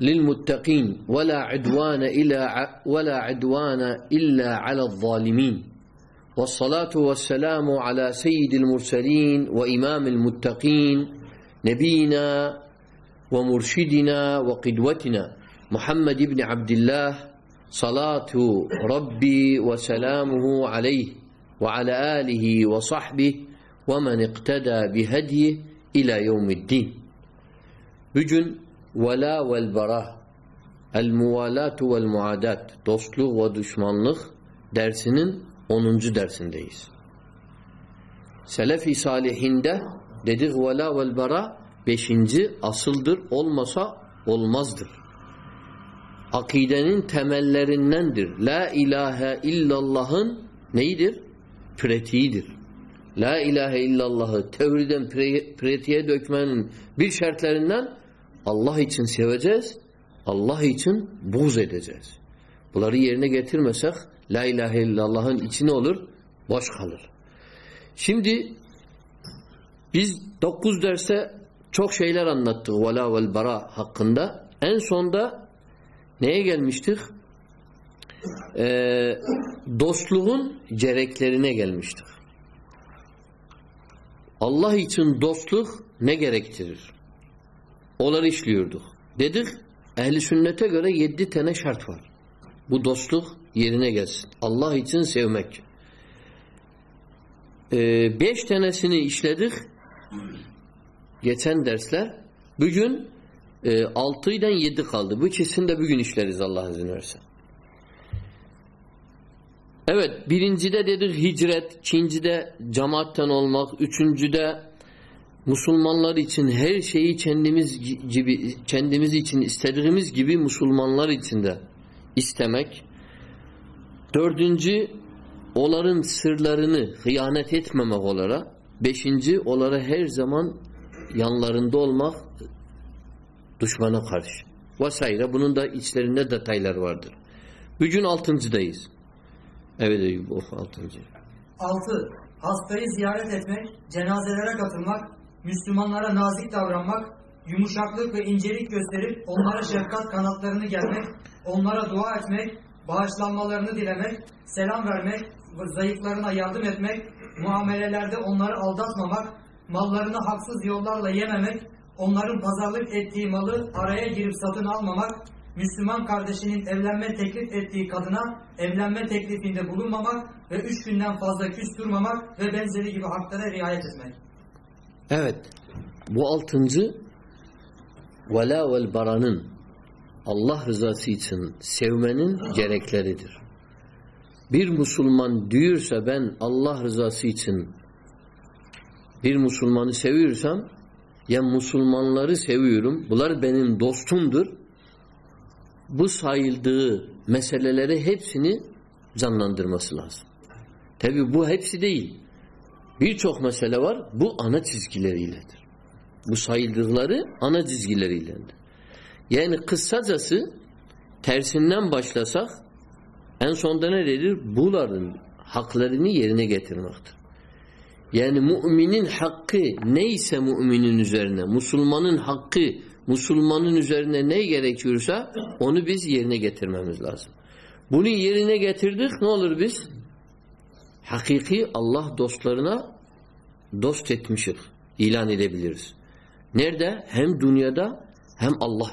للمتقين ولا عدوان الا ولا عدوان الا على الظالمين والصلاه والسلام على سيد المرسلين وامام المتقين نبينا ومرشدنا وقدوتنا محمد ابن عبد الله صلاه ربي وسلامه عليه وعلى اله وصحبه ومن اقتدى بهديه الى يوم الدين بجن ولا والبراء الموالات والمعادات dostluk ve düşmanlık dersinin 10. dersindeyiz. Selefi salihinde dedik vela vel bara 5. asıldır olmasa olmazdır. Akidenin temellerindendir. La ilahe illallah'ın neyidir? Pratiğidir. La ilahe illallah'ı tevriden pratiğe dökmenin bir şartlarından اللہ سوچاس اللہ چھن بوز ات الگ گیتھر میں سکھ لاہ لاہل یہ چل وش خالر شم دک در سہ چوک شہلا رنت والا ول برا حقندہ اینڈ سندہ نئے غل مشت لوگ جریک نیل مشتق اللہ چن دست لہ گریک اولر اس لیے نا شرفار یہ گز اللہ سیو مچ بیچنے دکھ گا درصل بجن الشل ہجرت چینجہ جماعتہ مسلمان لری چی چھ دنس غبی مسلمان لاری چند دہ اجتماع تر دولار سر لر حانت مماغ اولارا بیچن جی اولارا ہیر زمان یعنی لرن دول مشمان خرش و سائرہ بندہ بیچ التمز دائز الد Müslümanlara nazik davranmak, yumuşaklık ve incelik gösterip onlara şefkat kanatlarını gelmek, onlara dua etmek, bağışlanmalarını dilemek, selam vermek, zayıflarına yardım etmek, muamelelerde onları aldatmamak, mallarını haksız yollarla yememek, onların pazarlık ettiği malı araya girip satın almamak, Müslüman kardeşinin evlenme teklif ettiği kadına evlenme teklifinde bulunmamak ve üç günden fazla küs durmamak ve benzeri gibi haklara riayet etmek. بولتن زلی ول بران اللہ رضا سی سن سو مین جدر بیر مسلمان دیر سبین اللہ حضاسی سن بیر مسلمان سویر سم یا مسلمان لڑ سویرم بلر بین دوستم دائل در ہن زن لسلح دے بیٹ چوک ما سلوار بو انا جز گیلری لڑ جز گیلر یعنی قصہ جاس تھرس نام بچلہ سخ ایس بولار حق لرینی گھر یا من حق نئی سمین نظر مسلمان حق مسلمان نظارنے نئی وہ بیس حقیقی اللہ دسترنا دستانی ہیم دنیا دا ہم اللہ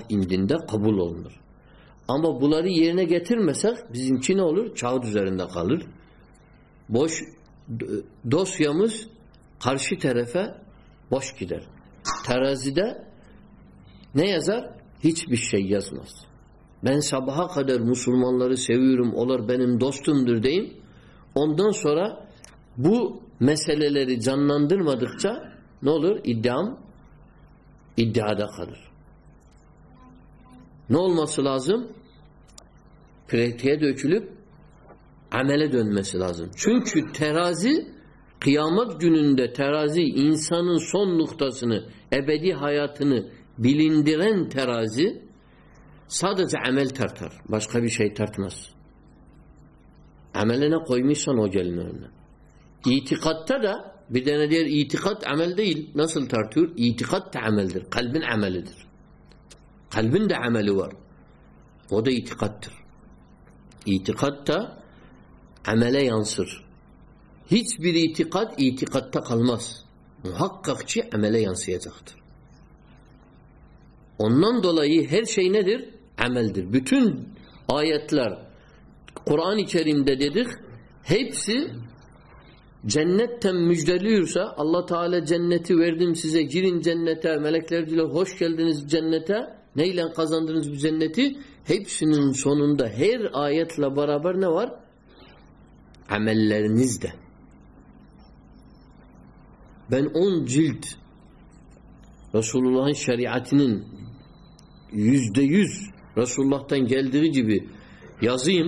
د کب لر آمبا بولاری یہ سر چینر چا رس خرش کی بہا خدر مسلمان لرم الر بین دستندر دئین امدن سورا بو میسل جانند نول مسل اعظم اعظم چھرازی قیامت جن دہ ٹھیراضی انسان سون نا چبی حیات ساد بس خبر شاہیمس ameline koymuşsan o gelin önüne. İtikatta da bir tane diğer itikat amel değil. Nasıl tartıyor? İtikat da ameldir. Kalbin amelidir. Kalbin de ameli var. O da itikattır. İtikat da amele yansır. Hiçbir itikat itikatta kalmaz. Muhakkak ki amele yansıyacaktır. Ondan dolayı her şey nedir? Ameldir. Bütün ayetler, قرانچر اللہ تعالیٰ خزانت سون آرابر رسول اللہ رسول یاظیم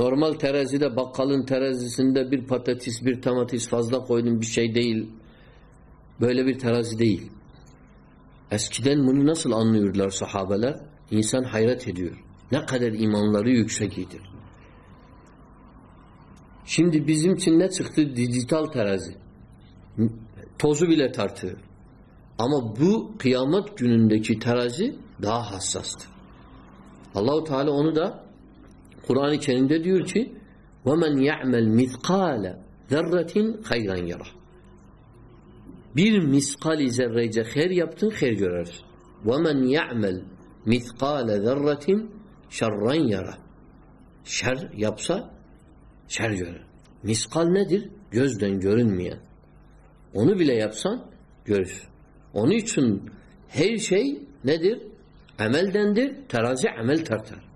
normal تھرازی the بکالن تھرازیسما this فضلہ کوئی لر تھرازی دےل اس کن نسل ہنسان digital تھرازی تھزی آیا متن دیکھی تھرازی داستا Kur'an-ı Kerim'de diyor ki وَمَنْ يَعْمَلْ مِثْقَالَ ذَرَّةٍ خَيْرًا يَرَى Bir miskali zerrece her yaptın, her görür. وَمَنْ يَعْمَلْ مِثْقَالَ ذَرَّةٍ شَرًّا يَرَى Şer yapsa, şer görür. Miskal nedir? Gözden görünmeyen. Onu bile yapsan, görür. Onun için her şey nedir? Emeldendir, terazi amel tartar.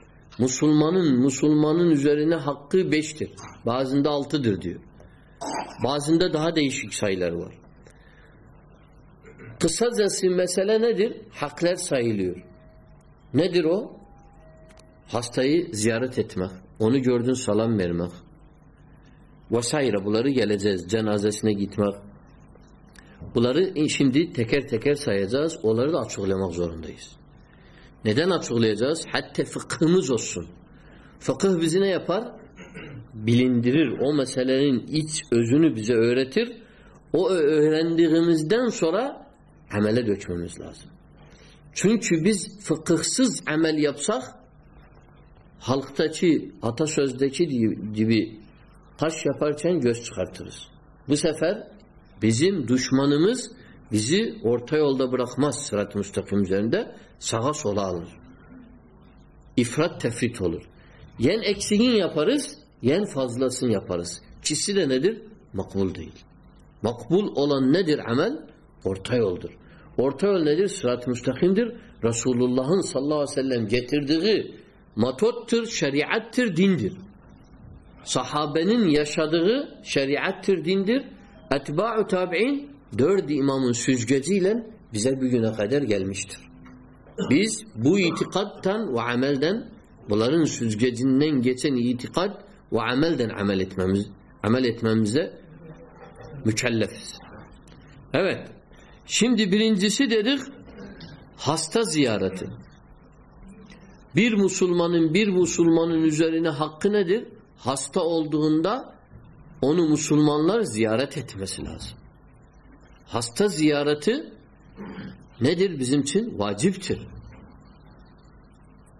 مسلمان دیرو ہستا اندرمخ وسائی بولارے ٹھیکر ٹھیک ساحس اولا مخورئی فردردر سورا M ایل اے دشمن لاز فز ایم ایل اے سا حلخی ہتھسر چینچرس بوس ایفر بزن دشمن فضلت سنگھ یادر مقبول مقبول عورترت مستحد رسول اللہ دین دہابن در دمام سجگزیل مشترت و ایم دین بول سنگین یہ تط ویم دین شم دس حستہ زیارت بیر مسلمان بیر مسلمان حق ند حہ اولدہ دہ اونسان زیارت حستارت ندر بزم سے واجب تھر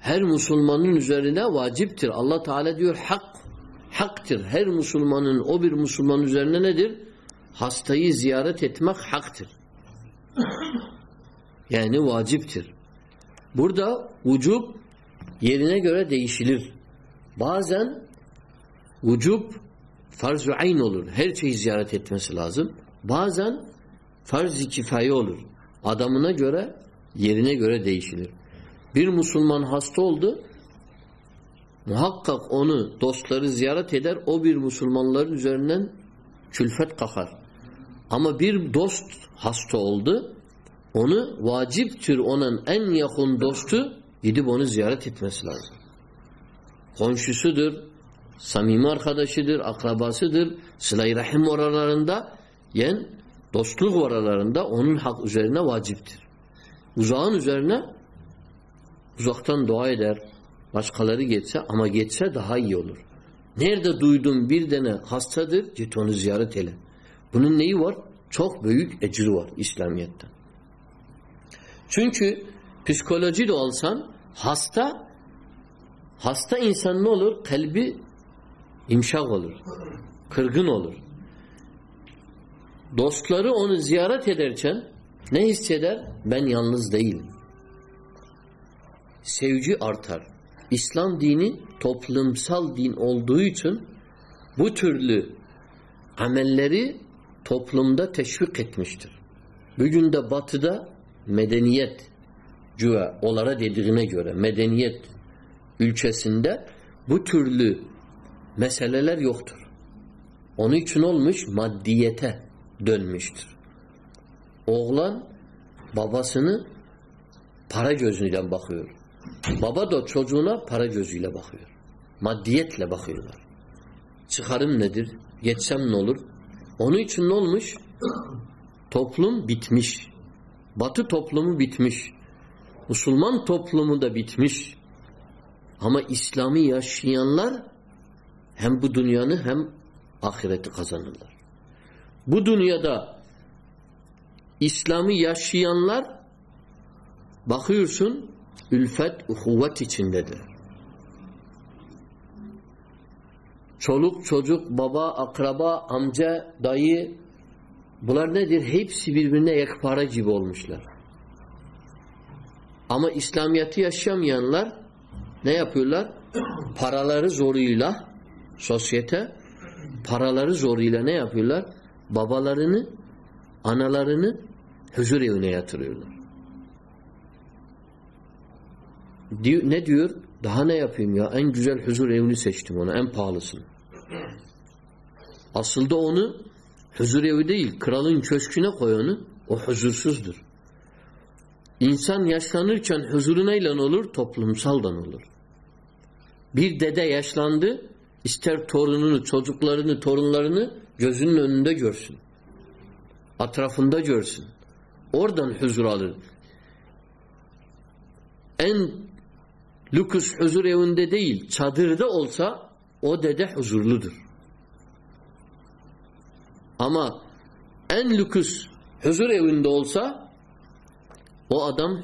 ہر مسلمان زیادہ واجب تھر اللہ تعالیٰ دور حق حق تھر ہر مسلمان عوبر مسلمان زیادہ ندر حستی زیارت ہتھ مخ حق تھر یہ واجب تھر بر دجوب یہ با زن وجوب فرض زیارت ہتم سلازم با زان farz-ı kifaye olur. Adamına göre, yerine göre değişilir. Bir Müslüman hasta oldu, muhakkak onu dostları ziyaret eder, o bir Müslümanların üzerinden külfet kakar. Ama bir dost hasta oldu, onu vaciptir onun en yakın dostu gidip onu ziyaret etmesi lazım. Konşusudur, samimi arkadaşıdır, akrabasıdır, sıla-i rahim oralarında yani دس لوگ ورا لہ او حق از نا واجب در zone is نزوقت دعائے در مسخل گیت سا امہ گیت سہ دہائی عولور نیردہ دئی دوم بیر دہ ہستہ در جتھون زیارت عیلن ویور چوکھ گی اجرور اسلامیت تن سکسولوجی دول سانستہ ہستہ انسان خلبی ہمشا وولور خلگن وولور دسلر اور تھے نیس تھے آرتر اسلام دی نے بھر تھوف لم دا ٹھیک مسٹر دا بات د میڈین اولارا دا میدنی د بل انیچن اغان بابا سن باخر بابا ڈت سونا پھارا جزولا باخر مادرار چھارم ندر یتس ہم نلر ہنچ نول مش تھفل بات تھفلومت مسلمان تھفلم دماسلیا شیان لارم بنی ہمان بو دسلامی آن لاتے بابا آخرابلامل شہرا نئے آپ بابا لارا لاروری سما پھال سم اصل تو ہزرال انسان یاسلانے لنول لمسالیسلان لڑنے لڑنے جسن اترافہ حضور حضور حضورا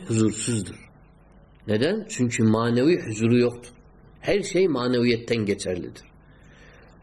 حضور سنچی مانوی حضر یوخت مانوی تینگی لدر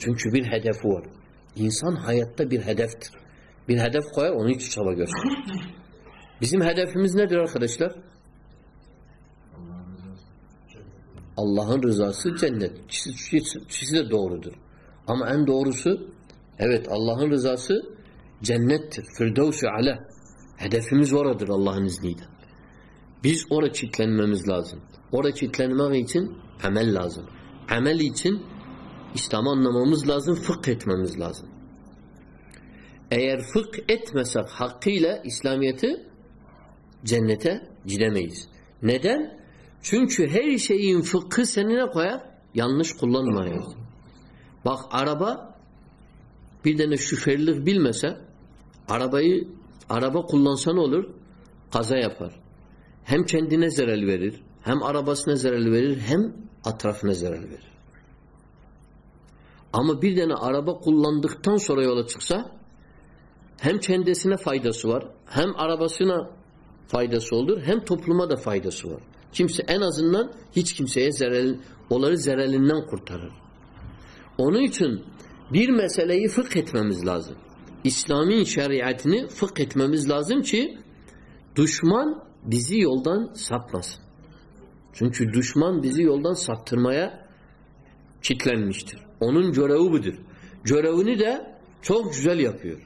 چونکان اللہ رضا سنت دور ہم این دور اللہ رضا سہ جنت فردو سہدف مسود اللہ نیتن بیس عورت لازم عورت ایم ایل لازم ایم ایل این اسلامان نمام لازم فخم لازم سک حقیل اسلامی چونچھ یابہ بل مسا اربہ عربہ کل سن خذایہ فر ہم نرالوم عرباس نرالور ہم اطراف نرالویر امہ دینا عربہ کل لندت سورے اولہ چھ سا ہم چھیس نا فائدہ سور ہم عربہ سنا فائدہ سولر ہم تھوف لما دہ فائدہ سور چم سے اینا زندہ یہ چمسے زرالینک ان میسے یہ پھتما مز لازم اسلامی شہر اتنی پھت ہتمہ مل لازم دشمان بزی اولدان ستمس چنچ دشمان بزی اولدان سات مایا چکل نشتر او جا اوب در جہ ور دے چوک ججالی افیور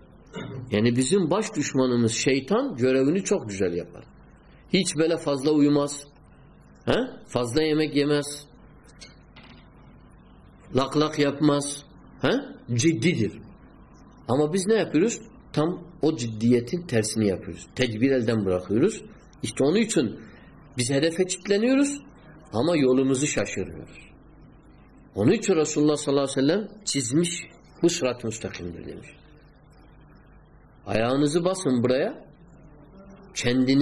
یعنی بجے بش دشمان شیم جڑا غنی چوک جیپر یہ چھ بلا فضل فضل لکھ لکھ مس جدر ہما بزنس تھم او جدید تھرسنی پورس تجبس یہ تون چار پلین ہوس ہم اما یولو مجھے ششور ہو ان رس اللہ صرت آو نس چھی دن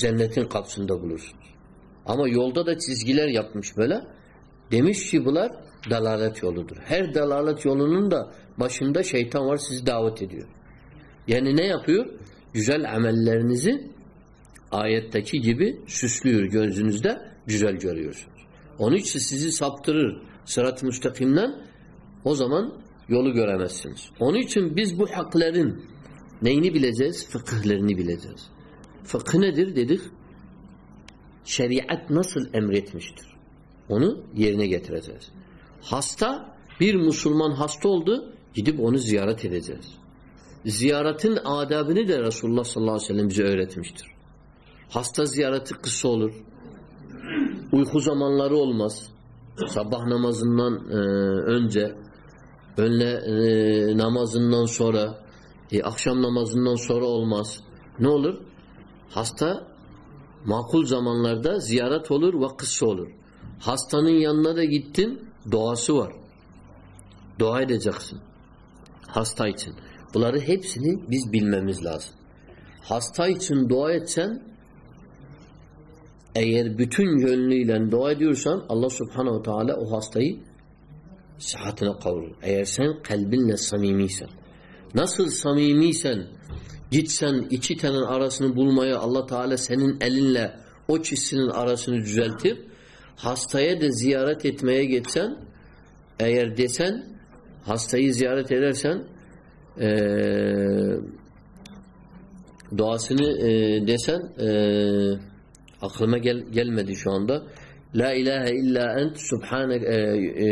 زندین قب سند بلوس اب یول تو گل یا بلا تمس بلات دلالت چولود ہر دلالت چولن دہ مشم دہ شیتھام دعوت تیل یعنی افوال ایم ایل اینز آیت تجیب سہ جزال جوری ہنچر سراط مستم نا ازمانس بولیر نئی فرد ایم ریٹ مسٹر گیترس ہستاسلم ہسٹول دید بونے زیئرات آداب نے صلی اللہ علیم زئرت مستر ہاستا زیادول اُلخو زمان لہر اول مس صباہ نماز انجہ نماز ان شورہ یہ اقشام نماز ان شورہ اول ماس نولر ہستا ماکول زمان لردا زیارہ تھولر وقت سولر ہستانے جگسن ہستائ چل رہے بلنا مجھ لاس ہستائ چن دہ eğer bütün gönlüyle dua ediyorsan Allah subhanehu ve teala o hastayı sıhhatine kavurur. Eğer sen kalbinle samimiysen nasıl samimiysen gitsen iki tenin arasını bulmaya Allah teala senin elinle o çizsinin arasını düzeltip hastaya da ziyaret etmeye geçsen eğer desen hastayı ziyaret edersen eee duasını e, desen eee aklıma gel gelmedi şu anda. La ilahe illa ent subhanek e, e,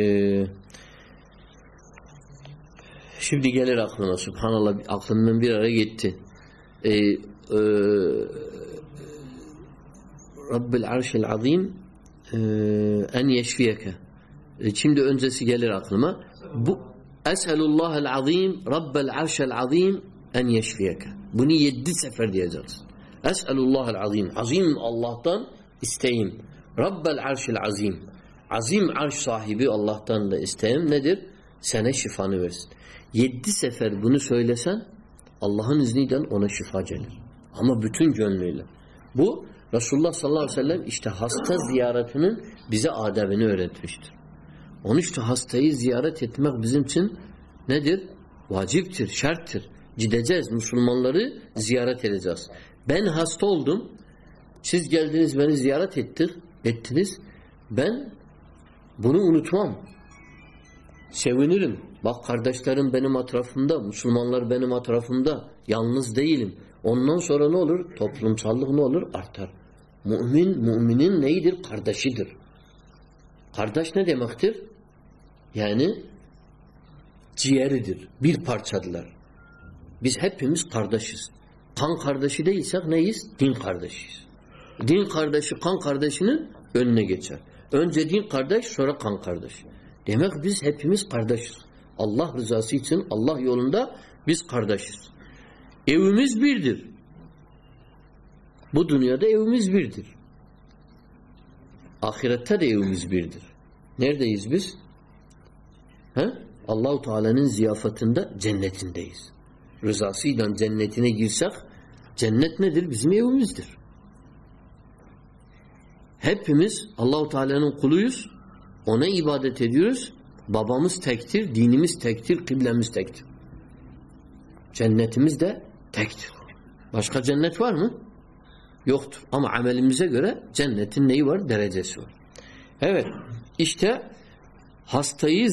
şimdi gelir aklıma subhanallah aklımdan bir ara gitti. E, e, Rabbil arşil azim e, en yeşfiyeke e, şimdi öncesi gelir aklıma. Bu Eselullah el azim Rabbil arşil azim en yeşfiyeke bunu yedi sefer diyeceksin. اشیم عظیم اللہ تعیل اسم عظیم ار صاحب اللہ ندر سین شفا شفا رسم حسی زیارت حسطی زیارت ندر واجب شرطر جسلمان لڑارت بینتلس بین بولو ان سیوین با خرداشن ماتھورا فندا مسلمان لینا ماتھورا فمدا یا انس دے لم ان شرون تفرم سالو لڑین من نئی در خردش خرداش نے دمختر یا نیئر در بیار خنگ خردش دے اس نئیس دن خردش دین خردش نے خردش سورا کنگ خردش دمیکمس خردش اللہ رضاسی اللہ دہس خردش اِس بیردر بد دنیا دے مس برد آخرت بس اللہ تعالیٰ ضیافت رزاسی اللہ تعالیٰ نو کھلوس اون عبادت بابا مس تھک تر دینی تھکل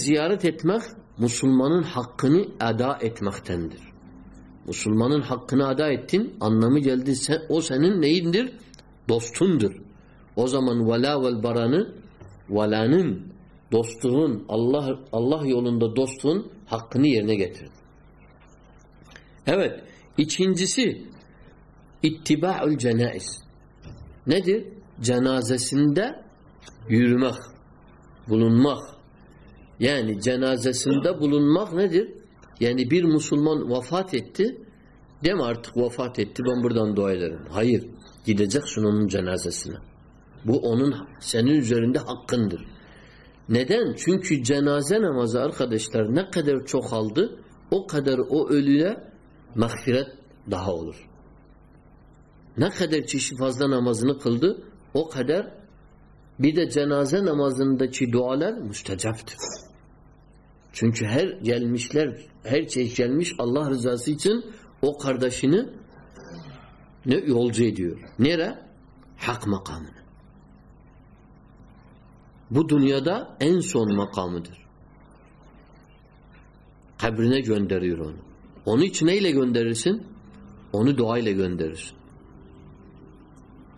زیارت مخ مسلمان حقنی مسلمان حق نہ ادا اتھن جلدی اوزامن دوست اللہ دوست حق نہیں گی وتنا جنا ذندہ مخ یعنی جنازہ مخ نظر یعنی بر مسلمان وفات یت ڈارت وفات یت بمبردان دائر یہ دکھ سن جنازہ بہ اون سرد حقر نتھ جنازہ نماز ار خدش نہ قدر چوخال او قدر او مغفرت داہور ندر چی شفاظہ نماز نخل او قدر بید جنازہ نماز دچی دولر مستحجف چونچہ جل مشل اللہ روکھا شل نیرا حق مقام بنیادہ این سقام در خبر جو اندر اونی چن لگ سن اون دعائیں لگ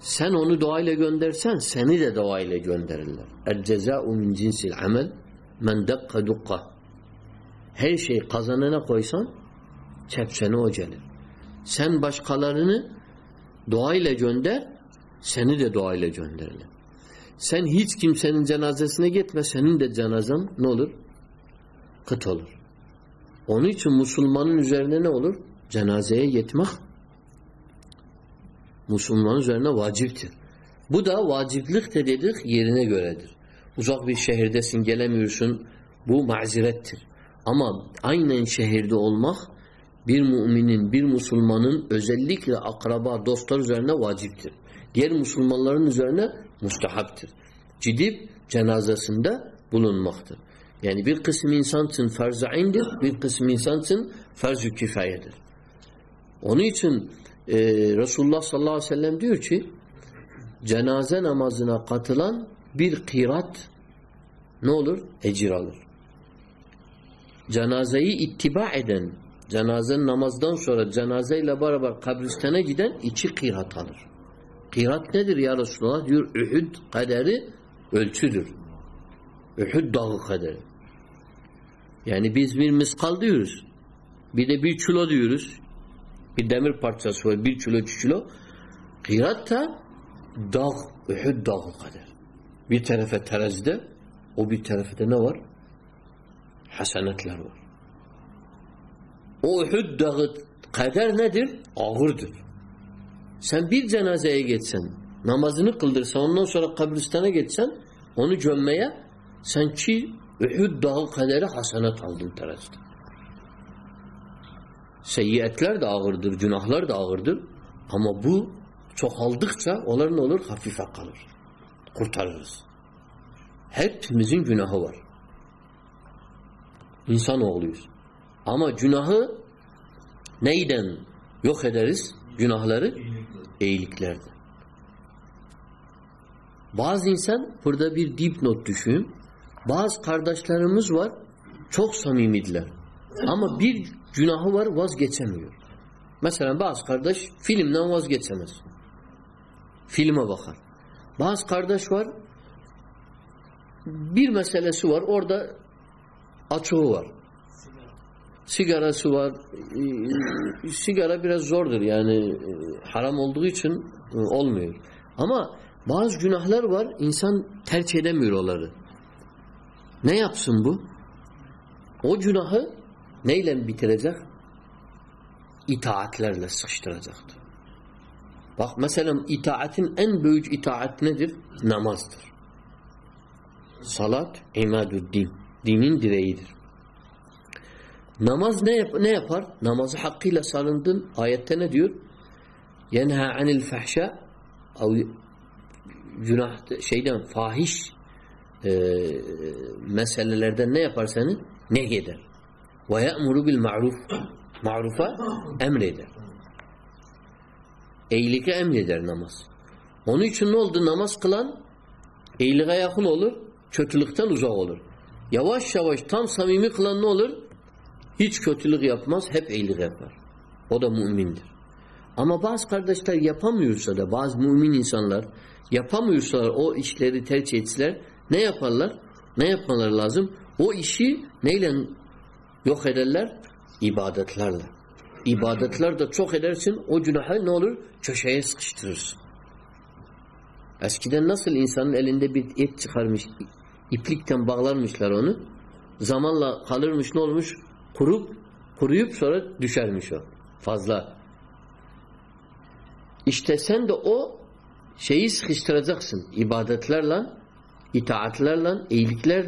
سو دعائیں ہے شیخ خاصان کوئی سم چھپ سنجل سین بشخل دعائ لے سنی دے دعائ لے سین ہیچ کم سین جناازس ما سند جنازم نولر کتر ان مسلمان زیرنے نولر جنااز مخ مسلمان زیادہ نا واجب تھے با و واجب لکھ لکھنے اقبی شہری سنگیل سن بو معذرت تھے اما آئین این شہید علمخ بیر میر مسلمان اخرابات دوست واجب تر غیر مسلمان ذرے مستحق تر جدید جنازہ سندہ بلند مختل یعنی برقسم انسان سرض آند برقسم سرض کفایت اونچ رسول اللہ ص اللہ علیہ و سلم تی جنازہ اماذنہ قاتلان برخیرت نولر ایجرال نماز درجنا جی دینا جی د hasenetler var. O Uhud dağı kader nedir? Ağırdır. Sen bir cenazeye geçsen, namazını kıldırsan, ondan sonra kabristana geçsen, onu gömmeye, sen ki Uhud dağı kaderi hasenet aldın terazide. Seyyiyetler de ağırdır, günahlar da ağırdır. Ama bu çoğaldıkça onların olur? Hafife kalır. Kurtarırız. Hepimizin günahı var. انسان جنااہ نئی ڈناہر بہسان بہز خردشہ چھوک سمی مت لر ہماہور وس گم بس خردش film نا وس gums فلمہ بخار بہس خردشور او دا سیگارا سو سیگارا پھر دریا مل دوما بس جنار بار انسان نہیں آپسمبناح نہیں لے جاتا دمازیم نماز نیف نفر نماز حقیٰ دن عیت نور یعنی انفحشہ او جن شہید فاحش معروف اے لکھا امرے در نماز ونچ چھل نماز کل لگا اول چھٹ لوزا اولر یو شو اس نولر یہ لازم او اس عبادت لڑ عبادت لڑ سنسر سنسنس بگلہ مسلر زمان لال ملب خرید فاصلہ اسٹرا جاسن یہ باد اتار لان یہ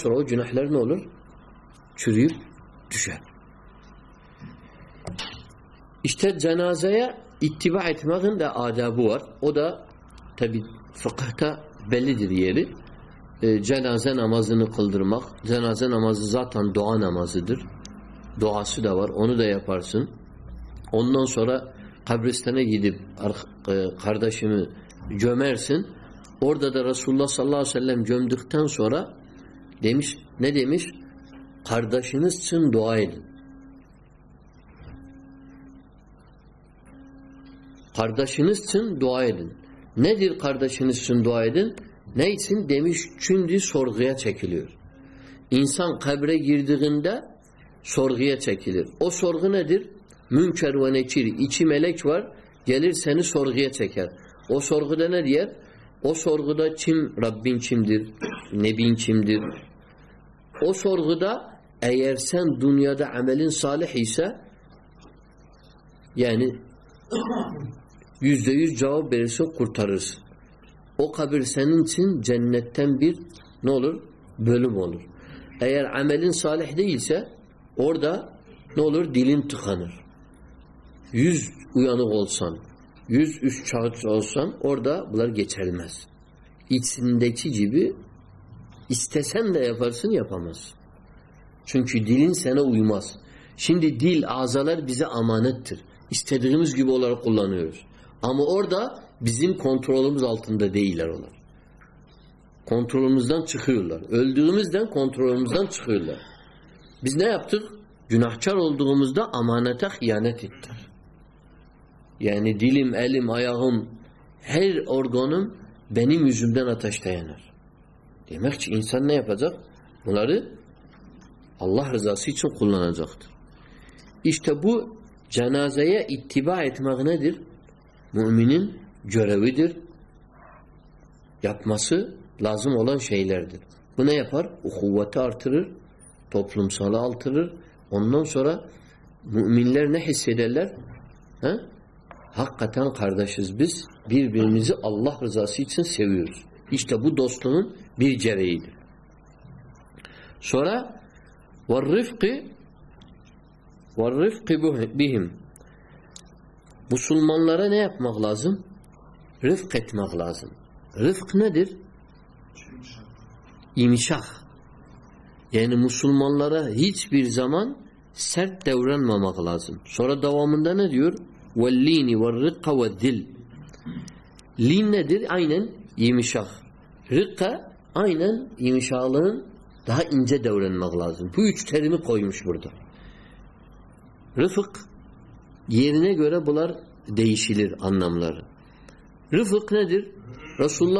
سرو جنر نوشار آ جا بوارے جا زین نماز نلدرمخ زن حا زناز زات دعا نماز ادر دعا سدار او دیا پار سن اون سورا خبرستانہ خردا شمہ جمیر سن او دس اللہ صم جم دکھ سورا دہ دیمش ہردا شنس سن دعائے ہردا شنس سن دعائے نردہ شنس سن دعائے دن نہیں چن دور گیا چیک لرسے گردا سو گیا چیک لر سرگ نا دیر میرونے چیر یہ چیم چوار گلیر سن سو گیا چیکدا چھم رابیر نیبین سرگ دین دے جاسو کورتار اوخبر سن سنتمبیر نولر بول مولارے اوڑا نولر دلین تو خانو سان سان اوڑا بلرمس یہ دلین سنو مس سند دل آزلر با امانت امو اوڑا بونتر كونتول دكل دونت بزن جناخچہ دہ امانت یانت یعنی دل ایل آیام ہر ارگونم بینیم دن تش تیان اہذ من اللہ حضا سكل یہ جنازیا اتبا اتماغ ندر مومی جراوی در یت ما سہ لازم علام شاہی لرد بنائی افر اقوت ارتر تفلوم سالہ ارتھر اونو سورا مل نا حصے حق قتح خردہ شسب اللہ رضا سویوس یہ بہت دستن جرعید سورا ورف کے ورف بیہم مسلمان لڑا نقمہ لازم رف کت مکل آ رکھ ندی شک یہ مسلمان لرا ہی پھر زمان ست دورن مکل آ سورا دوا مند و لینی وت و دل لین شک رتہ آل انجن دورن مکلا بچ میں شرط رف یہ بلر دی شل امنم لر رسول شانا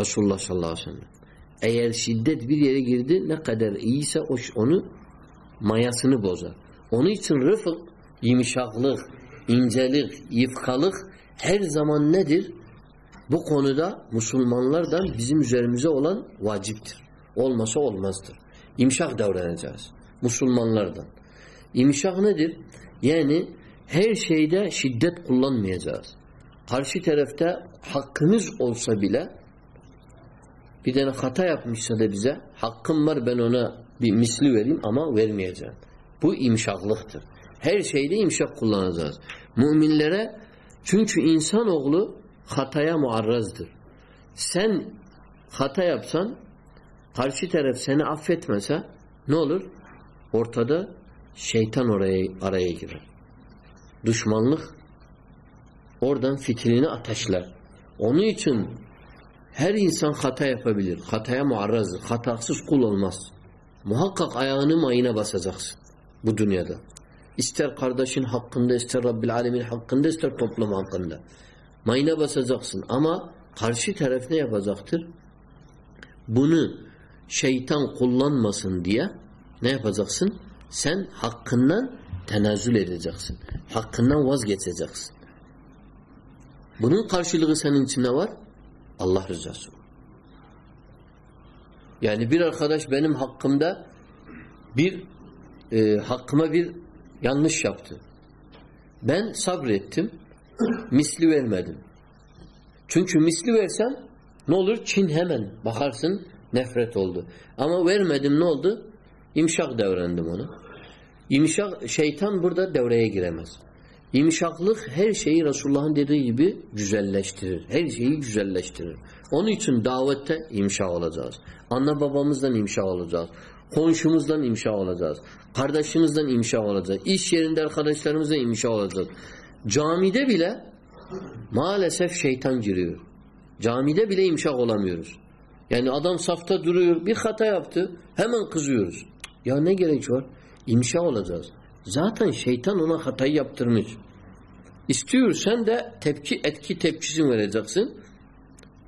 رسول صلی گردے مائا سن بوجا ہر جامان ندیر بن مسلمان لارم زیرانسلمان لارشاک ندیر یعنی ہر شیئر سیدھت کل مز ہارسیم الساب ہاکم بار بیننا بوشاک کل مل چن چنسان اگلو مہاراجر ہرسیٹر سین آپ مث نا سیٹان دشمان فیتھی آر انیچن ہیرسر کھاتا مہاراسو سکول اور مس مہا مائنا باشا جاس بنی اسٹارن حقندر علیم ٹپل مائن آسا جکسنفر بُنتماسن سینا زلیر بنو فارسی نوار نگ شکت بین صبر تم مسل وردین چون مسل و سا نول چھین ہین بہار سن نفرت حولد اماور مید نولد ام شک دور شاہی بردہ دورہ مس یہ شک لک ہر شاہی رسول اللہ دید جز لشتر ہر شاہی جزالشر اونی چند دعوت ام شاء الجحاحث انا بابا مساء الضحاط امشا اللہ ہردان شیرندار جامی دے بل مال شیطھن جرور جامی دہ بلیہ امشاء اللہ عدم سفتہ خطہ خزیور اِنشا اللہ شیتھانا ختہ افترنی اتھی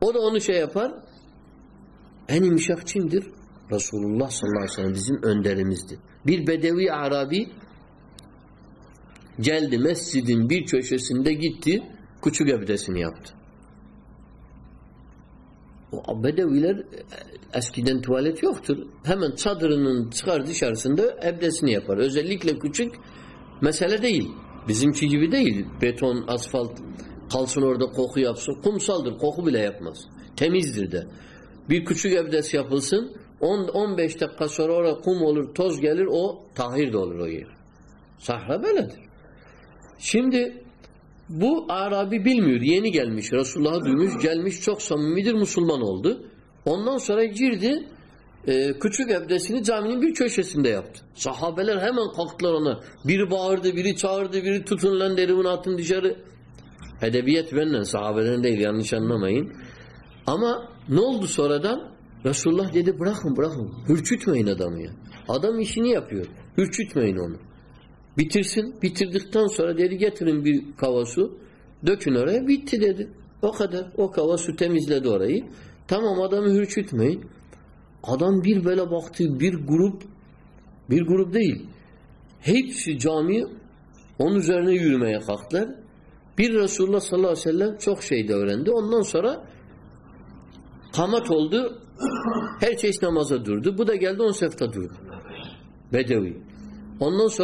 اونی چاہیے رسول اللہ آرابی جل دگی تیبی والے پھل سنوری افسرف مس ایبل سن 10-15 dakika sonra oraya kum olur, toz gelir, o tahir de olur o yer. Sahra böyledir. Şimdi bu Arabi bilmiyor, yeni gelmiş, Resulullah'ı duymuş, gelmiş, çok samimidir, Müslüman oldu. Ondan sonra girdi, e, küçük evdesini caminin bir köşesinde yaptı. Sahabeler hemen kalktılar ona. Biri bağırdı, biri çağırdı, biri tutun lan deri, bunu atın dışarı. Edebiyet benden sahabeden değil, yanlış anlamayın. Ama ne oldu sonradan? رسولہ دے دے بڑا بڑا چوتھ مہینہ دوم high ادم بیل بخر group بیر group دے جامی رسول چوک سے دور د بدا گور بجوئی انماز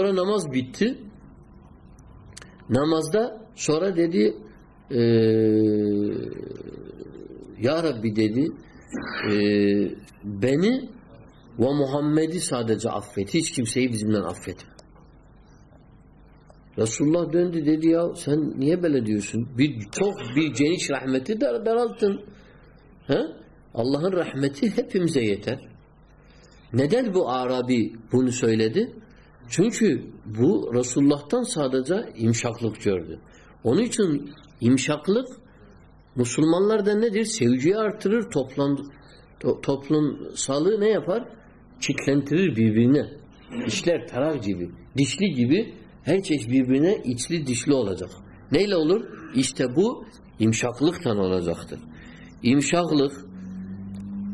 نامزدہ سر دیدی یار بی محمدی ساد رسول اللہ رحمت ہے پم سے نو عرابی بھونسہ دونچ بو رسول اللہ سادہ زیادہ امشکل چیئر دونوں چھ امشکل مسلمان دوجیار توف لون سال نیفر چل بن اچھ لراک جبلی جب ہے اچھ لیولا زخر نیول اس لا بو ام شکل تنوع زخر ام شکل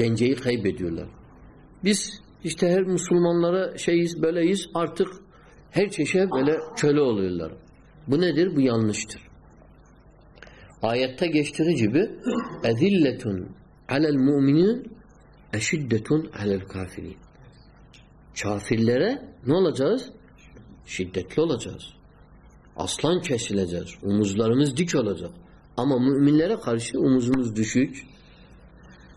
دینج مسلمان لرس آرتق ہل بدر بل نشتر آتھن چھ لیرا نو لچاس اسلانچ لجاز لرن دکھو لچا اما مومی لیرا خرچ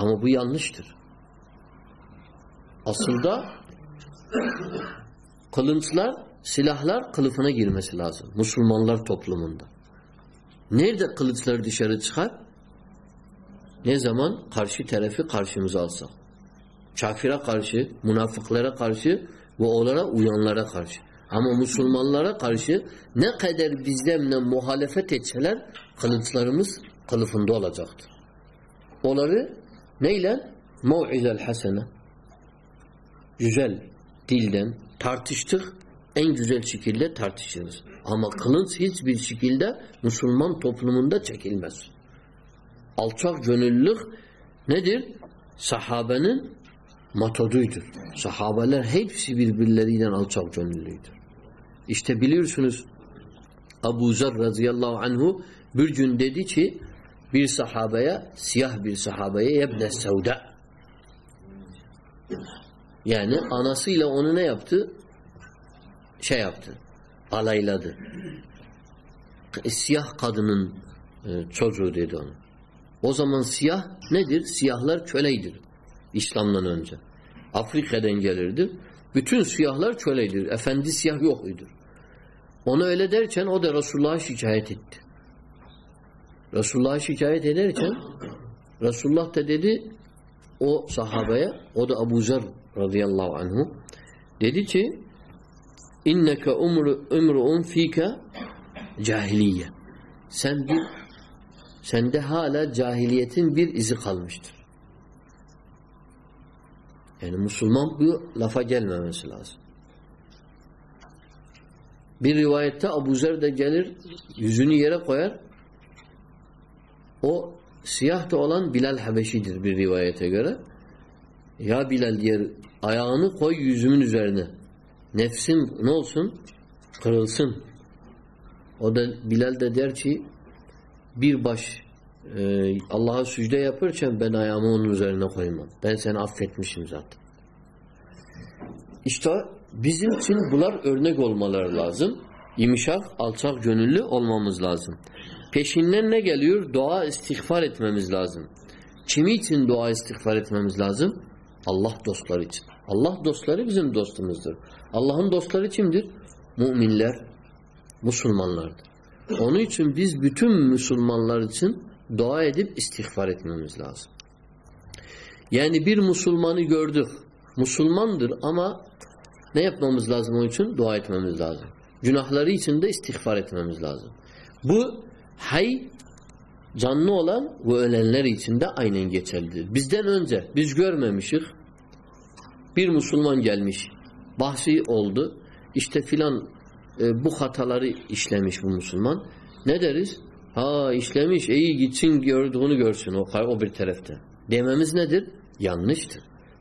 ہم آلسلار گرما سلا مسلمان لر ٹپل مندہ نی زمان خارسی ٹرافی خارش مجھا سا چافرا خارش منافقرا کارس وہارش ہمسلمان لڑا کارسے نہ موالسل مو عض حسین الفق جن الخ ندر صحابا صحابا سنوس ابو ذر رضی اللہ عنہ برجن دیدی بیر صاحابیا سیاح بیر صحابہ یعنی ہفتہ سیاہ سیاح نیا چھول در اسلام آفری قید بیاہ در چھ رسول رسول چاہے رسول ابوظہر رضی اللہ دیدی چھر عمرہ لفا بیر روایت ابوذر او سیاح تو اولان بلال حبیشی دربی روایت یا بلال دیر آیا خوب نظارہ نف سنگھ نول سن خرل سن او بلال ددیر چی بیر بش اللہ سجدہ یپ بن آیا مو نظارہ سین افنشم ذات اشتہ بھن بلر ارن گولمل لازم یہ شاخ الصاق جنہ عولما مز لازم پیش نی گیلیور دعا استفارت نم لازم چمی سعا اسفارت مم لازم اللہ دولل اللہ درخت دوست اللہ درچ مومل لر مسلمان لڑی چمتم مسلمان لڑ سعا دستخارت مل لازم یعنی بر مسلمان غیر دھ مسلمان درامہ نیت نمز لازم دعائت مل لازم جناہ لڑی سن اسفارت نم لازم بھ ہائی جانولا چند آئی گرمسلمان یلمیش باسی اول دف بخات بو مسلمان ندرمیش ایس نسر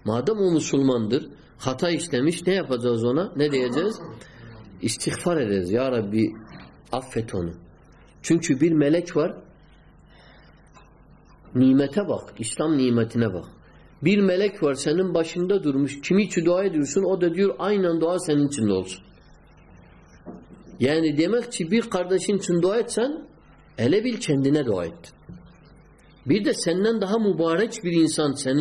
مادسلم در ہاتھا اسلامیس نی اپنا رابنے چم میچور نی متھ بخشت نی متھن بخل میچور سینم بشندہ چمت سن آئین کردینہ دائت سینچان سین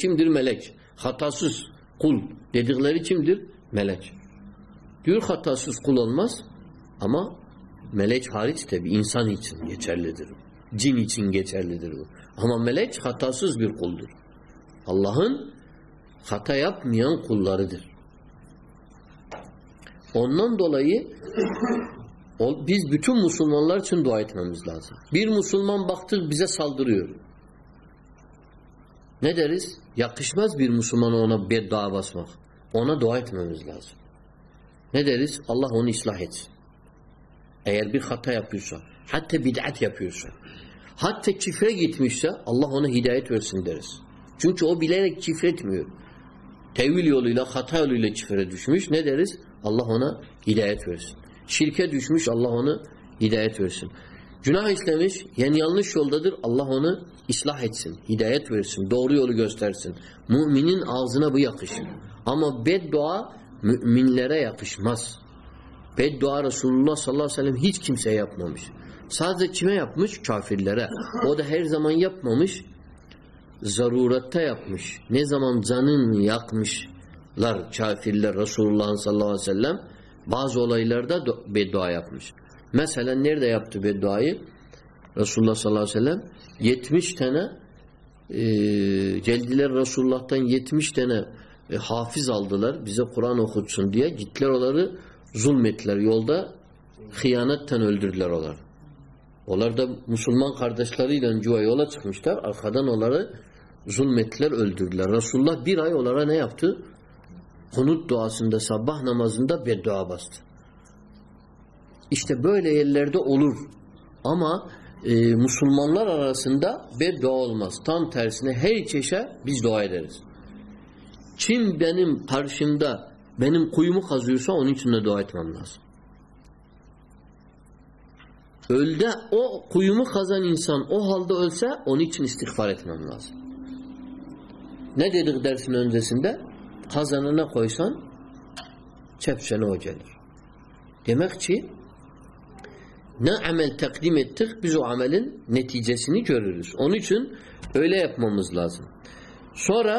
چم دچ ہت حاس لم دچ ہت حاس دعائے سال دور درس یا قسمان اللہ اللہ ہو ہ ہدایت ورنہ درس اللہ ہونہ ہدایت ورثہ شرکت دشمش اللہ ہودایت ورثن جناہ اِسلامش یعنی درد اللہ ہوسلہ ہد ست ور سوری آوزہ بد دعا رس اللہ وسلم ہچ چم سی اپن سائیں ضرورت نظم زنش لرف رسول اللہ وسلم بہ اول لر دعا نیر دفتہ رسول اللہ صن جل دل رسول اللہ حافظ الد الر برانو خو سیات لر داسم بیانیم تھر دا بین کھزا انہیں دعائت من لاز اوئی مزان انسان او حلدا انتخارت مند لازم نیت درسن جسہ خزانہ نو سپشن او جل دیکھ چی ن تقریم تک پیزو امل نتیجہ سنی جلس انتما مز لازم سورا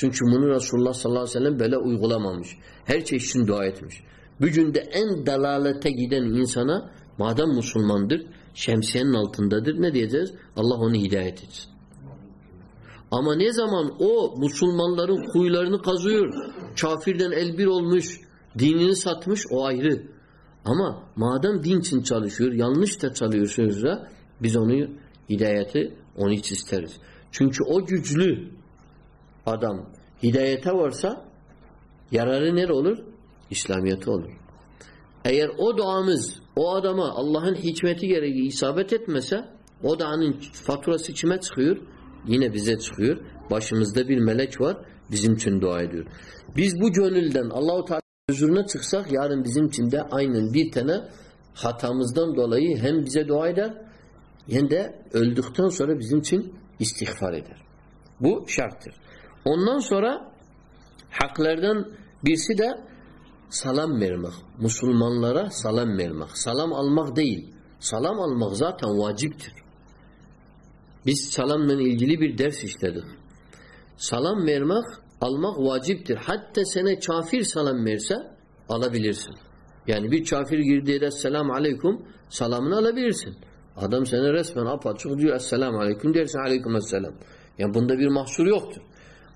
سنگ منور ص اللہ صلاحا نش سن دائت مسلمان دم سین نلتھ اللہ ہدایت امانز امان او مسلمان لڑوئی اوائر اما ماد دین سن سل ہدایت اونی چیز چنچل عدم ہدایتہ ورسا یار اولر اسلامیت اولور ایر او دامز او ادمہ اللہ ہھی یار می سا ادا این فور سکور یہ بزر بشمز دبی میچور بزم چند دعا دون اللہ یار آینہ حتم دول ہند بز دعائے استقار بھو شرطر اونوں سورا ہیک لڑا سلام میر مکھ مسلمان لڑ سلام میر مکھ سلام المخی سلام الات واجب سلام میر مکھ واجب مرسا السلام علیکم سلام علیہ السم السلام علیہ السلام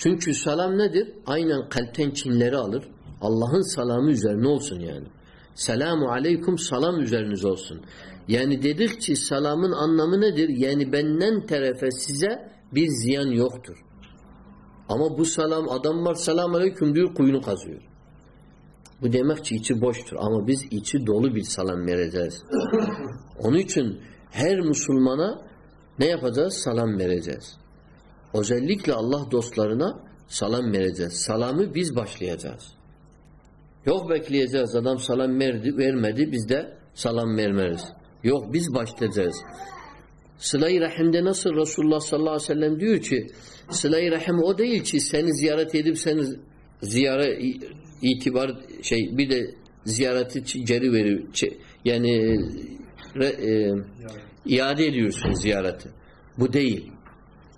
سنش سلام ندر آینہ کھلتین السلام علیہم سلام یعنی سلام الدیر یعنی زین یوختر امب السلام عدم علیہ بخچی بوشتر دول سلام میرا چون ہیر مسلمانہ نیا فضا سلام میروجاز رسلام دلائی رحم عہدی سین زیارت یعنی زیارت بدئی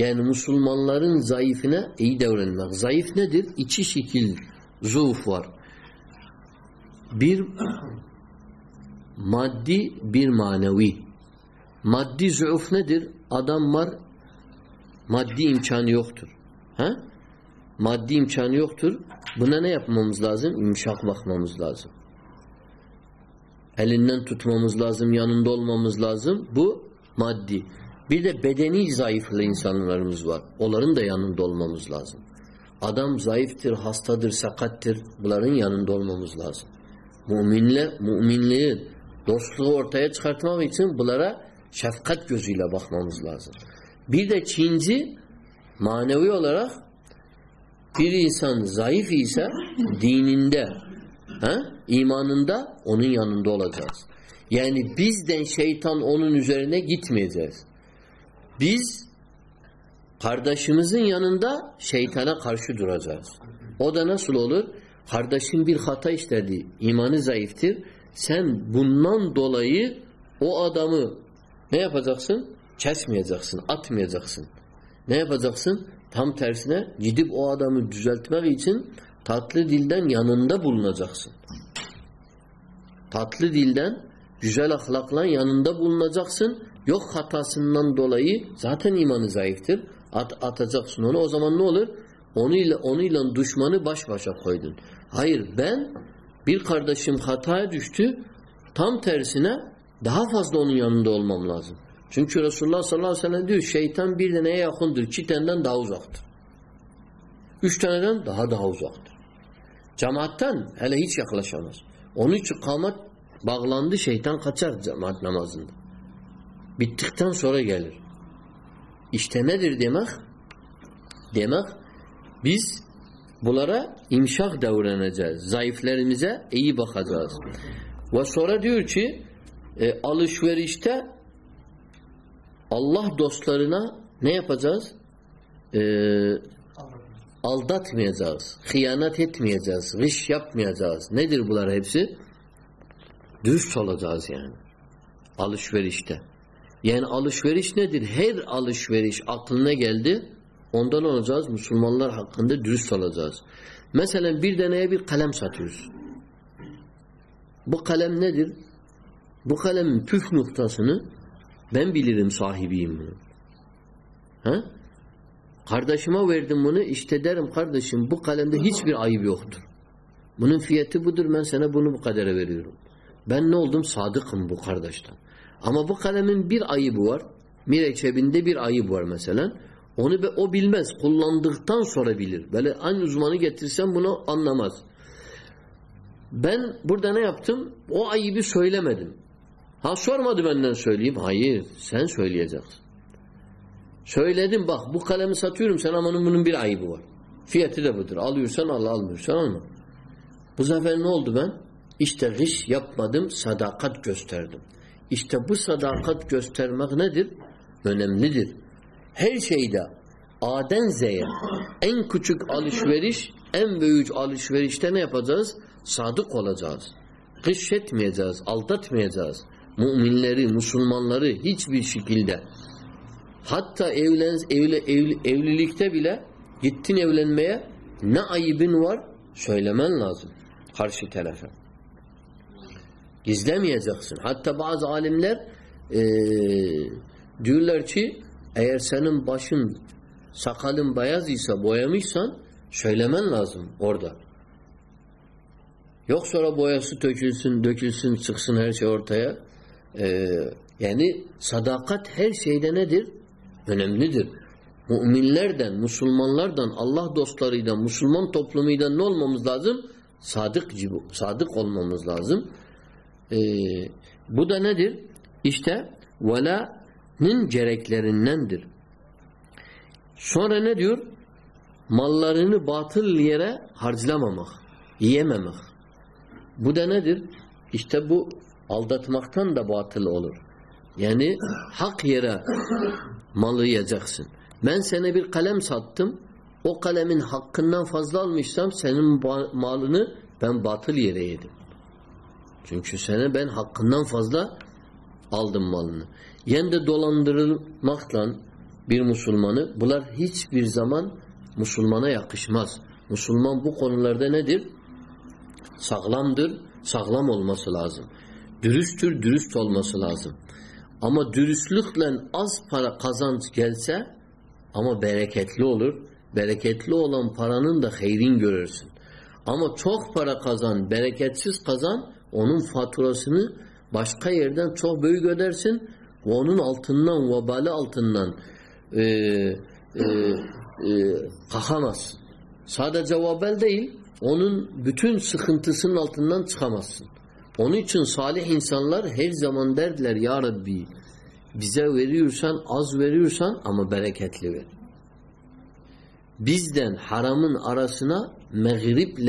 یعنی مسلمان لرین ضائف ن عی دور ظائف نر یہ شکیل ظوفور بیر مادی بیرمانوی مادی ظیوف نر عدم مر مادی امشان یوختر مادی انشان یوختر بنائی افما مز لازم ام شکما مز لازم علینا مز لازم یانما مز لازم بادی بی دینی زائفلوات اولرند ان دولم لازم عدم زائف تر حستر شقت تر بل ان دولم لازم مومینل مومن لے بل شفقت مز لازم بی مانا زائفی سہ دین دہ ایماندہ اونند یعنی اونزار گز بیاسیمن سہ تھانا ہارشونا زخشن ادانا سلو ہرداسیم خاتی ایمان جائی سین بن نام دلائی ادامسن چائےس مکسن اتمیا جاسنگ یوکسن تھم تھرس گ آدام جزا تما گئیسن یانندا بولنا زخسن تھالو دیلدان جزا لکھ لندا بولنا زکسن یو خطہ سن دول زائق تر ات اتحاض مان اونی اونی لون دشمن بش بشہ خون ہائر بین بیرخرد سم خطہ اسم تھر سنہ دہ فاصل مملاز سمجھ رہا شیتھام دہ وزت دہوز وقت جماعت شماس اونچ بغل شیتھان کھچا جما نماز سر گلے دیر دخمخ بی بولاراخر نا جاز جائفل ای بخا زہاز اللہ دستہ نیا التھ مز خیات میازاز رشاط میازاز نہیں دیر بولارا جہاز یہوشوریش ندر ہیر آلوشویرش اختنہ دون دس لہر حقاز سات بخم ندر بخلم پوچھ مختہ سن بلی دم ساحبی ہردشما ورد مو اشتارم خردشم بخم آہبی اختر منفی بدر مدر بہ نو سادہ کمبرشت تم ہما بال بی بوار میرے بردا نہیں آپ لے میڈم سہیلیا سویلیا د بکال İşte bu sadakat göstermek nedir? Önemlidir. Her şeyde Aden Z'ye en küçük alışveriş, en büyük alışverişte ne yapacağız? Sadık olacağız. Gışetmeyeceğiz, aldatmayacağız. Müminleri, Müslümanları hiçbir şekilde. Hatta evlen, evli, evli, evlilikte bile gittin evlenmeye ne ayıbın var söylemen lazım karşı tarafa. اجلام ذخس حتباض عالم نیر ڈولر ایر سنم پاشم سقالم بیازی سا بویا سلم لازم ارد یوقسورا بویا سو سکھا یعنی صداقت ہر سیدم ندر لرد مسلمان لرد اللہ دستر مسلمان تفلوم لازم سادک جیبو سادک علمہ مز لازم بدھا ندر اشتہ و نندر شورا ندیور مل باتھل نیرا حرج لہ مخ یہ بدھا ندر اس مختم دا باھل وولر یعنی حق یرا مل جبیر کلم سات تم او کلیم حق نام فضل الشم سال نیم باتھلے تم چونکہ سینہ بین حق نم فضل یعنی مسلمان زمان مسلمانہ مسلمان بو کو لرد نغلام در سغلام عظم درست درست المہم امہ درس لکھ لین از فرق خزانچہ ہما بیرر بیرم فران اما چوکھ فرا خزان بیرس خزان اونم فات بشخائد سن و التنہ وبالہ التنان سادہ زب اونتوین سختنان سامس اونچال انسان لر زماندر لرار رسان از رسان امہ بیارمن سنہ محرب ل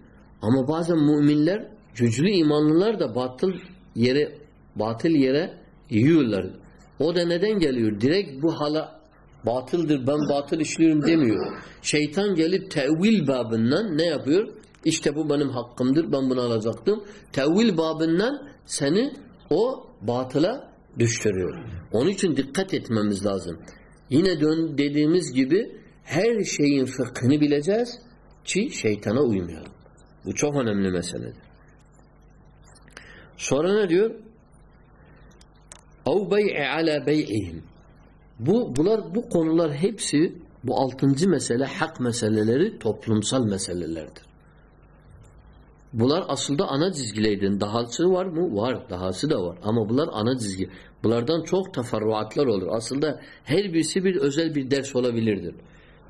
اما باز ایمان لر د باتل باتھل او دین گیل ڈریک بحالہ باتل شیتھان گیل بابا نانٹو بن حم دم بنالہ زختم ٹول بابن نان سنے او بات اونچی چھ دقت یہ لذاذی شیتھانہ وچو مسینج سورین او بائی اے بائی اہم کن لر بہ اولتن سی مسلے ٹو پم سل میسے بلر اصل دن دہل دہل بلر انچ گے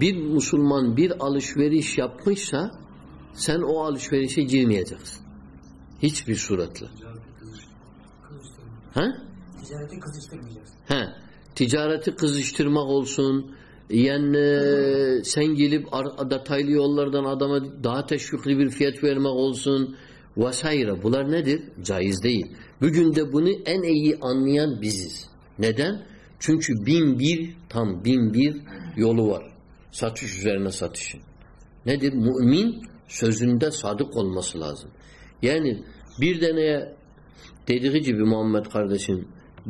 بیر مسلمان بیر علشوی شا سری شہ ججارت قزشتر ماغول سم یعنی دہات شکری ماغ سن وسائر الدر جائز دیبز بین گیر تھم بین گیر سات سات مین سجن تاد مسل آج یعنی بری جی بی محمد خرد سن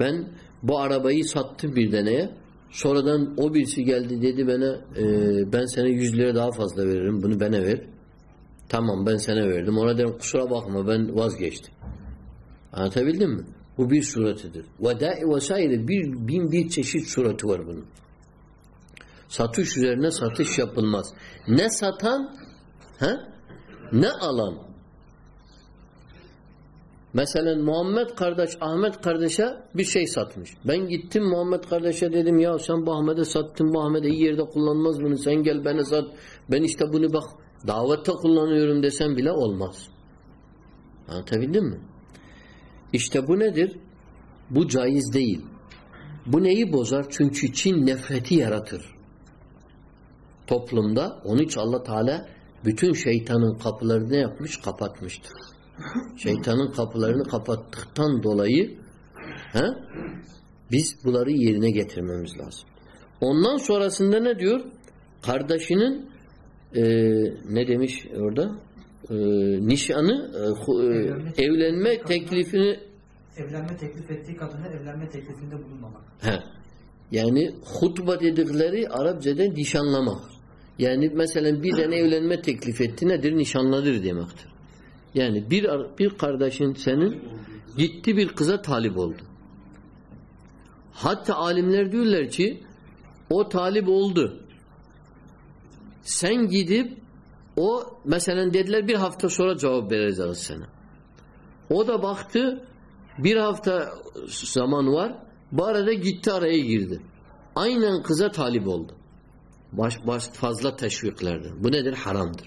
بن بڑھا بائی سات برینیا سولہ جان اوبی سی گلتی بہن بہن سانے یوز لے رہے دا فاسلہ بہت تمام بہن سانے سوراب وز گا بل سورت بری شیت سورت ستوش ن ستھ نتھ محمد خرد احمد خردشہ بشی ستوش بہت یہ محمد خرد شاہم یابدہ ستمدعوتما یہ جائز دل بن بوزار چونچہ چی نفیتی اراتر سیتانوں کا پلپاتی ارینے گا مسلاس ان سراسی کارداسی نے یعنی مسالے بیان تکلیفیں نہ دیر نشانہ دھیر دیا مختلف یعنی سن گیت بیرخا تھالی بولد ہتھ عالم لڑی لڑکی وہ تھالی بولد سن گلن دے لڑ بیفتہ سورا جواب دے رہا سن وہ وقت بیر ہفتہ سمانوار بارہ گیتار ہی گرد آئی نہ خزا تھالی بولد بش بش فضلت لین بد حرام در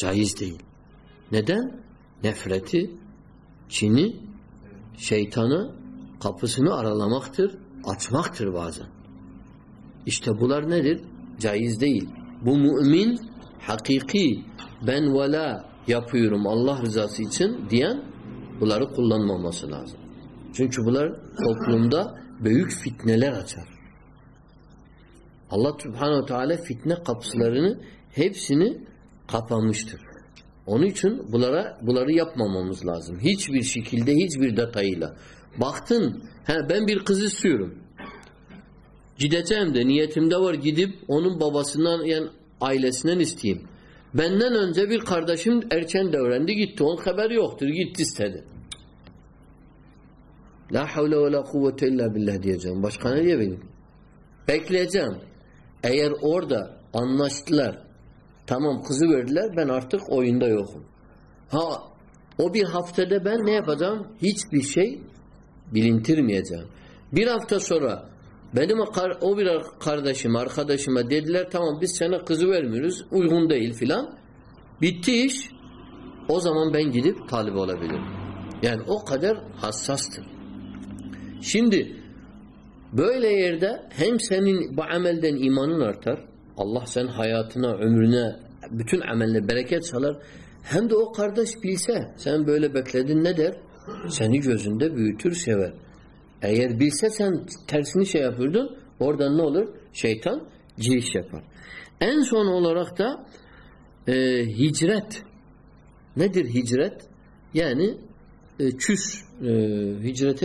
جائز دہی نید نفرت چینی شی تھو کپ المختر اچھم اختر واضح اشتہ بلر ندیر جائز دہی بوم امین حقیقی بین والا یا پیرم اللہ رن دین بلر قلند مما سل چھ بلرہ بیچ فل اچار Allah subhanahu teala fitne kapıslarını hepsini kapamıştır. Onun için bunlara bunları yapmamamız lazım. Hiçbir şekilde, hiçbir detayıyla. Baktın, he ben bir kız istiyorum. Gideceğim de niyetimde var gidip onun babasından yani ailesinden isteyeyim. Benden önce bir kardeşim erken devrendi gitti. Onun haberi yoktur. Gitti istedi. La havle ve la kuvvete illa billah diyeceğim. Başka ne diyebilirim? Bekleyeceğim. eğer orada anlaştılar tamam kızı verdiler ben artık oyunda yokum. Ha o bir haftada ben ne yapacağım? Hiçbir şey bilintirmeyeceğim. Bir hafta sonra benim o bir kardeşim arkadaşıma dediler tamam biz sana kızı vermiyoruz uygun değil filan. Bitti iş. O zaman ben gidip talip olabilirim. Yani o kadar hassastır. Şimdi bu بولی لینا دین ایمان اللہ ہر ہر چوسرت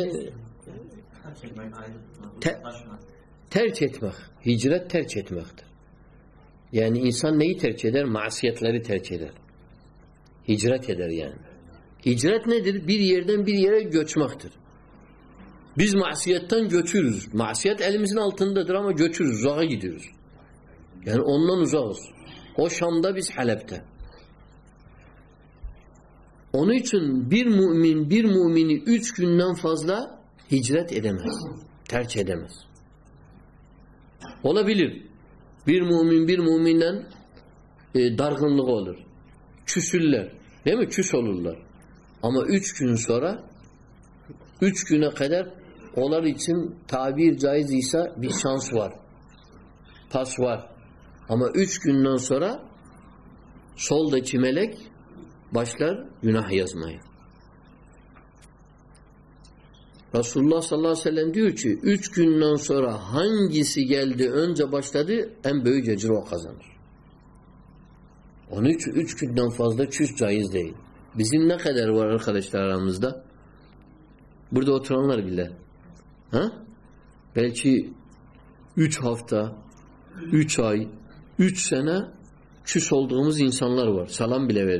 تھر چت مخ ہجرت تھر چخت یعنی انسان نی تھر چید ماسی لرے تھر چید ہجرت ہجرت نئی دل بیر جوتھ مختر بس ماسیت ماسیت علم ذہج اوشم اونی چن بیر مومی بیر مومی نام فاضلہ ہجرت علم دارکھ ہم سورا تابزورسوار ہماچ کیوں سورا سول دچھمک بچلریاسمایہ ر صا ہنگ سکروہ خرابہ بڑے دھوت ہفتہ یہ سولہور سلام بلیہ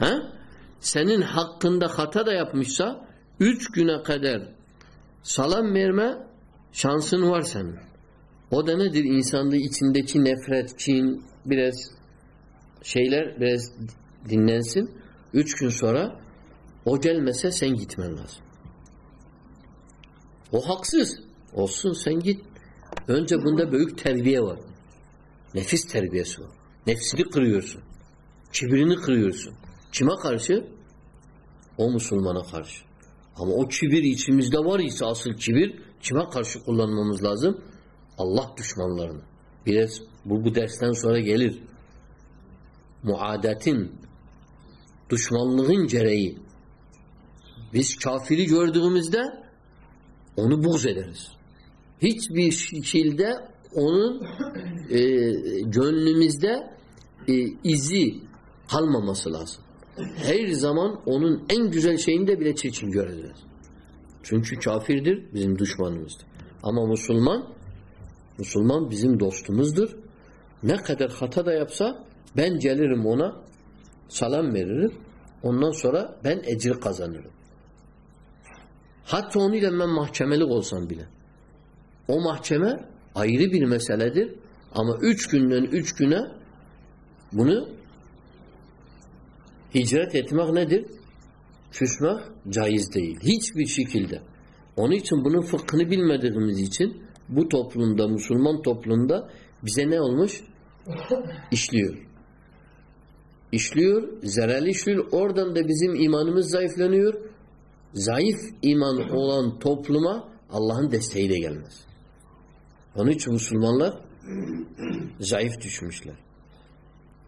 ہاں سنی حقند سالم میر میں شان سن سن ہوسان دیکھ چینس دن یہ چکن سو راجل میں سے سنگیت ملنا سکس سنگیت بندہ بہتر گیا اور نیکس تھر گیا خریس چھپری نئی سو خرچ او مسلمانہ خرش ہم او چبر یہ سا اصل چبر خرش اللہ لازم اللہ تشمہ لانا سوری گلر ماداتن توشمان لہن جرائی چھ پی جس دے اون بزرس بیچی دونوں جان دے ازی حل مسلسل ہے رضام اوائ چند سن چافر در بن دشمان مز اما مسلمان مسلمان بین دوست مزدور نتر حتھ افسا بین جیل مونا سلام اون سرا بین ایجل قزا مر حت میرے سان بہت او میرے سہلد اما ہی جا تمہا دے سما جائز دے ہیلدہ ہنچس ہم بہت بو تف لمدہ مسلمان تپ لمدا ناموسٹ اس لیور اس لیم ایمان زائف لن زائف ایمان تفلوما اللہ مسلمان لائف تم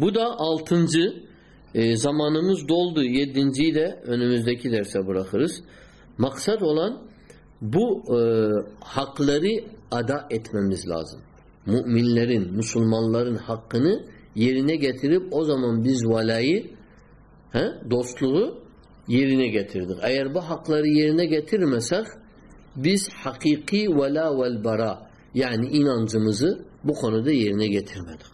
بو دلطنج دل دیر کھا کر مکس ولان بو ہاکلری آدا ایٹنس لن مسلمان ہاکن گزن دستی گردو حاقل ایرنے گرتر میس ہاکی ولا برا یا بکنگ گرتے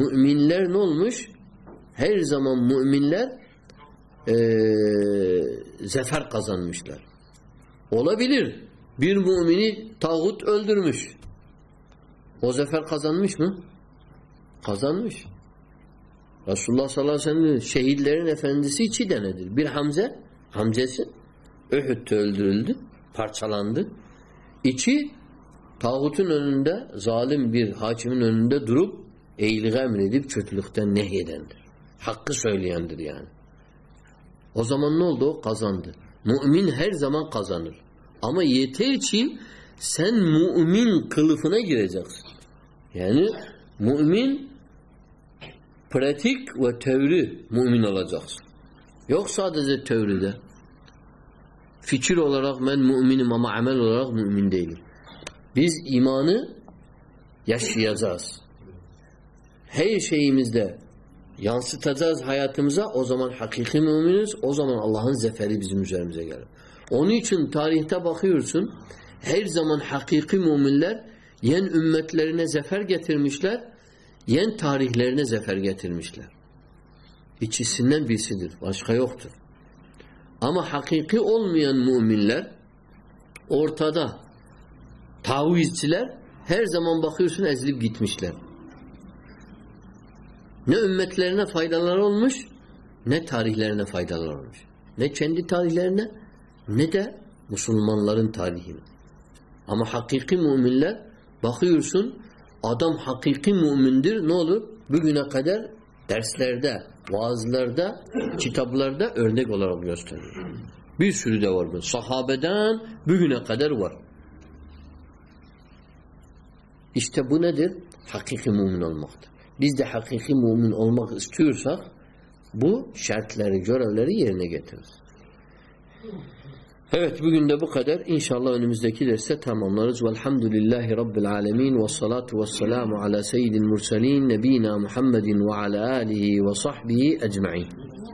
مل نول مش ہر زمہ مین لر زیفر خزان مشل اولہ بلر بیر می تاہت علمشر خزان مشم خزان مش ص اللہ صلی سمجھ شہید لیرن بیر حمز حمزے سے یہ چیت نندہ ظالم بیر حہ درب حوزن ہر جما قزان پڑس یوک ساد امین پیز ایمان یا ہے شیر یہاں سے حقیقی زمان اللہ ذخیر اونی چھ تحریتہ بخیر سن ہیر زمان حقیقی موملر یہ لیرنے ذفیر غاہر مشل یہ تاریخ لیرنے ذخیر غاہر مشلر یہ حقیقی اور تدا تھا ہوئی ہیر زمان بخیر سنپ گیت مشلر نہ امی لائدا لس نہ تھری لینا فائدہ لڑ چندی تھالی لینا نہیں تو مسلمان لڑ تھاکی موم بخری سن آدم حقیقی حقیقی الحمد اللہ رب المین وسلم محمد اجماعی